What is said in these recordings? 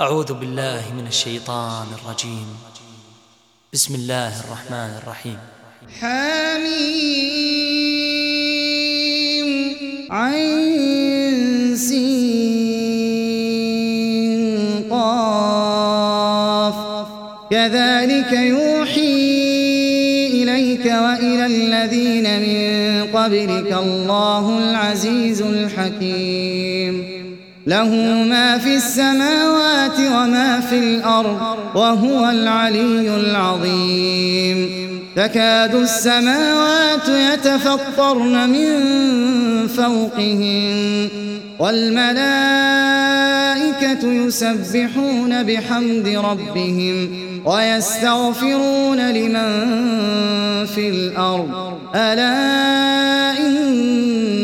أعوذ بالله من الشيطان الرجيم. بسم الله الرحمن الرحيم. حميم عين سين قاف. كذلك يوحي إليك وإلى الذين من قبلك الله العزيز الحكيم. له ما في السماوات وما في الأرض وهو العلي العظيم. تكاد السماوات يتفطرن من فوقهم والملائكة يسبحون بحمد ربهم ويستغفرون لمن في الأرض. ألا إن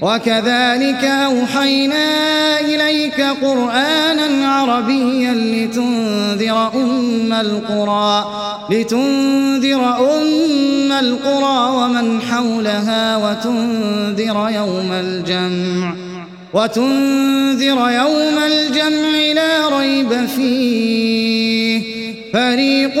وكذلك أوحينا إليك قرآنا عربيا لتنذر أم القرى لتنذر أم القرى ومن حولها وتنذر يوم الجمع وتنذر يوم الجمع لا ريب فيه. فريق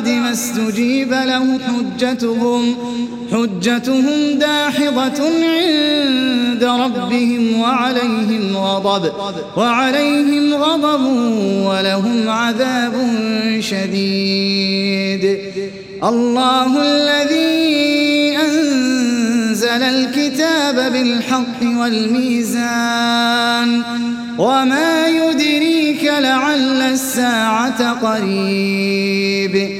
بعد ما استجيب له حجتهم. حجتهم داحضة عند ربهم وعليهم غضب وعليهم غضب ولهم عذاب شديد. الله الذي أنزل الكتاب بالحق والميزان. وما يدريك لعل الساعة قريب.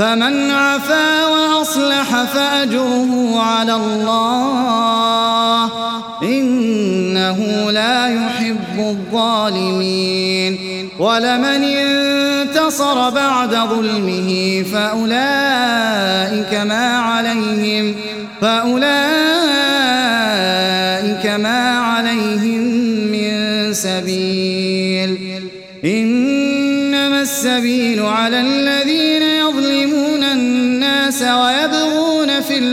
فمن عفا وأصلح فأجره على الله إنه لا يحب الظالمين. ولمن انتصر بعد ظلمه فأولئك ما عليهم فأولئك ما عليهم من سبيل. إنما السبيل على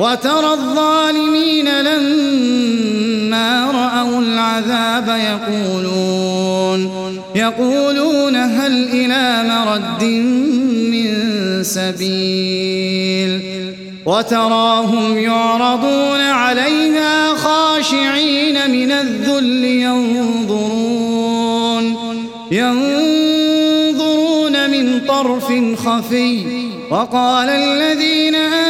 وترى الظالمين لما رأوا العذاب يقولون يقولون هل إلى مرد من سبيل وتراهم يعرضون عليها خاشعين من الذل ينظرون ينظرون من طرف خفي وقال الذين آمنوا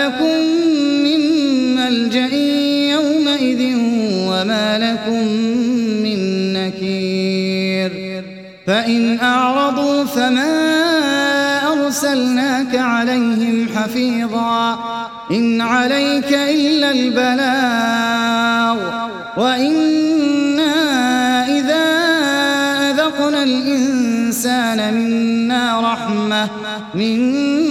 حفيظا. إن عليك إلا البلاغ. وإنا إذا أذقنا الإنسان منا رحمة منا